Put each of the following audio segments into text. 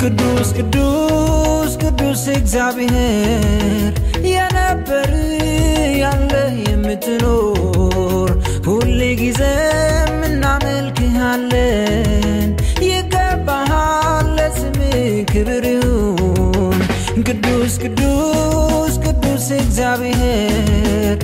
ቅዱስ ቅዱስ ቅዱስ እግዚአብሔር የነበር ያለ የምትኖር ሁሌ ጊዜ እናመልክሃለን። ይገባሃል ለስም ክብር ይሁን። ቅዱስ ቅዱስ ቅዱስ እግዚአብሔር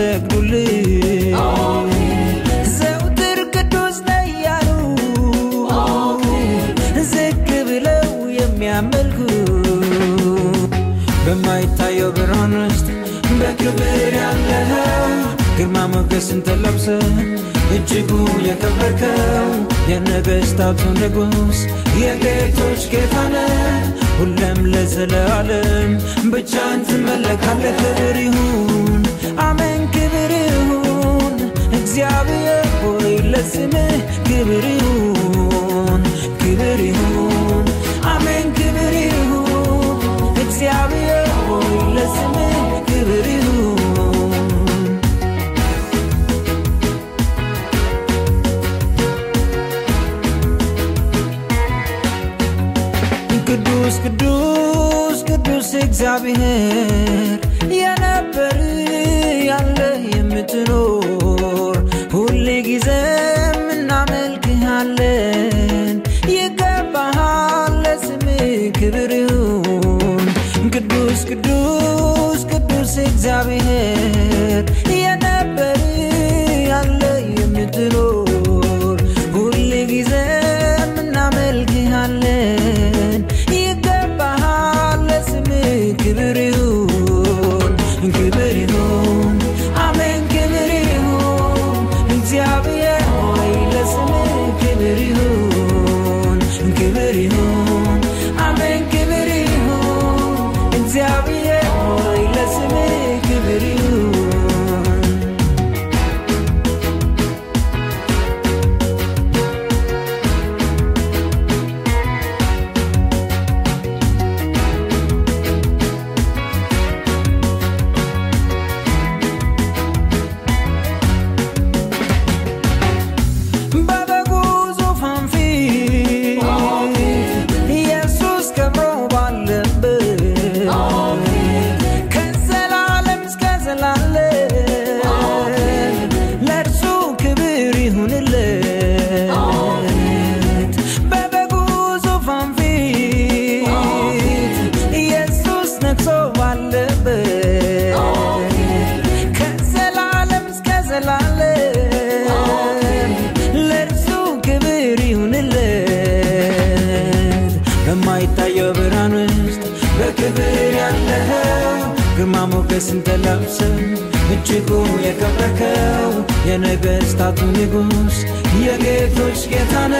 የሚሰግዱልህ ዘውትር ቅዱስ ነህ እያሉ ዝቅ ብለው የሚያመልኩ በማይታየው ብርሃን ውስጥ በክብር ያለኸው ግርማ ሞገስን ተለብሰ እጅጉ የከበርከው የነገሥታቱ ንጉሥ የጌቶች ጌታ ነህ። ሁለም ለዘለዓለም ብቻን ትመለካለህ። ክብር ይሁን። አሜን ክብር ይሁን ክብር ይሁን አሜን ክብር ይሁን እግዚአብሔር ሆይ ለስምህ ክብር ይሁን ቅዱስ ቅዱስ ቅዱስ እግዚአብሔር የነበር ያለ የምትኖር ሁሌ ጊዜም እግዚአብሔር በማይታየው ብርሃን ውስጥ በክብር ያለኸው ግርማ ሞገስን ተላብሰ እጅጉ የከበርከው የነገሥታቱ ንጉሥ የጌቶች ጌታነ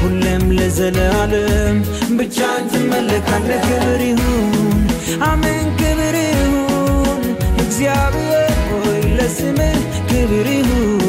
ሁሌም ለዘለዓለም ብቻን ትመለካለ። ክብር ይሁን አሜን፣ ክብር ይሁን። እግዚአብሔር ሆይ ለስምህ ክብር ይሁን።